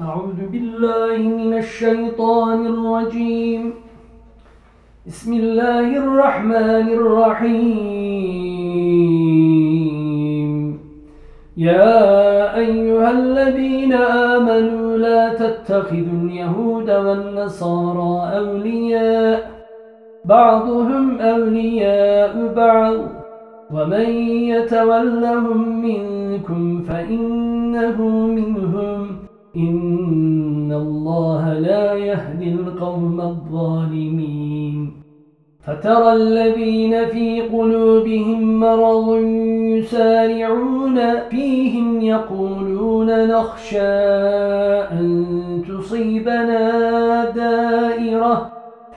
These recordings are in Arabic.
أعوذ بالله من الشيطان الرجيم. بسم الله الرحمن الرحيم. يا أيها الذين آمنوا لا تتخذوا اليهود والنصارى أولياء بعضهم أولياء بعض. ومن يتولهم منكم فإنه منهم. إن الله لا يهدي القوم الظالمين فترى الذين في قلوبهم مرض يسارعون فيهم يقولون نخشى أن تصيبنا دائرة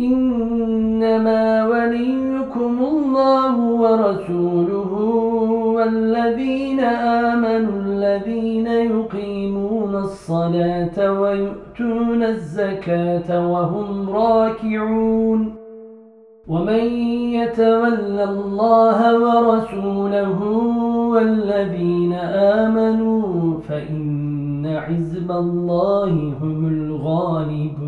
إنما وليكم الله ورسوله والذين آمنوا الذين يقيمون الصلاة ويؤتون الزكاة وهم راكعون ومن يتولى الله ورسوله والذين آمنوا فإن حزب الله هم الغالبون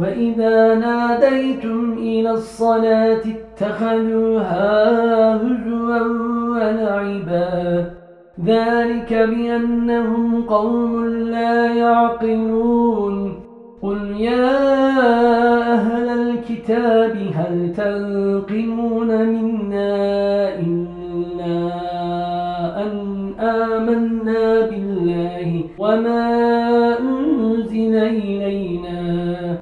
وإذا ناديتم إلى الصلاة اتخذوها هزوا ولعبا. ذلك بأنهم قوم لا يعقلون. قل يا أهل الكتاب هل تنقمون منا إلا أن آمنا بالله وما أنزل إلينا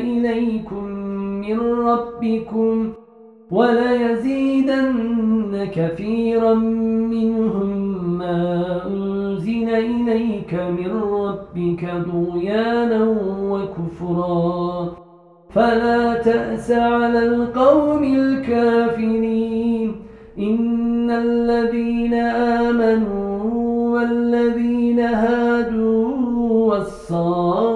إليكم من ربكم وليزيدن كثيرا منهم ما أنزل إليك من ربك ضغيانا وكفرا. فلا تأس على القوم الكافرين. إن الذين آمنوا والذين هادوا والصابئون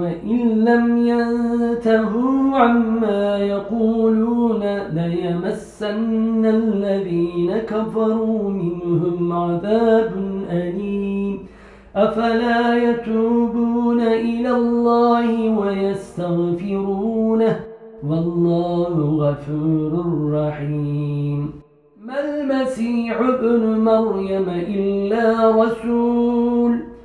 وإن لم ينتهوا عما يقولون ليمسن الذين كفروا منهم عذاب أليم. أفلا يتوبون إلى الله ويستغفرونه؟ والله غفور رحيم. ما المسيح ابن مريم إلا رسول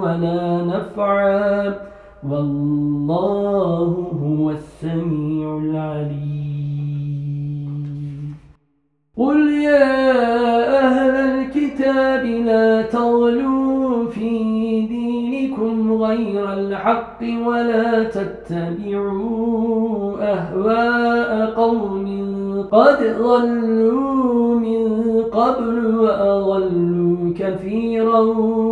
ولا نفعا. والله هو السميع العليم. قل يا أهل الكتاب لا تغلوا في دينكم غير الحق ولا تتبعوا أهواء قوم قد ضلوا من قبل وأضلوا كثيرا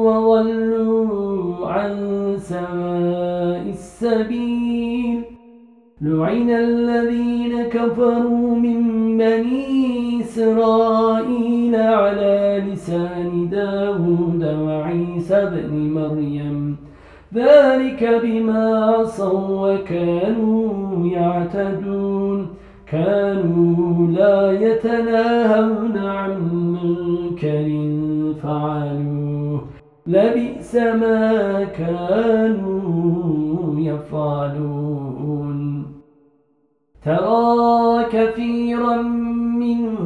وضلوا عن سواء السبيل. لعن الذين كفروا من بني إسرائيل على لسان داود وعيسى بن مريم. ذلك بما عصوا وكانوا يعتدون. كانوا لا يتناهون عن منكر فعلوه. لبئس ما كانوا يفعلون. ترى كثيرا منهم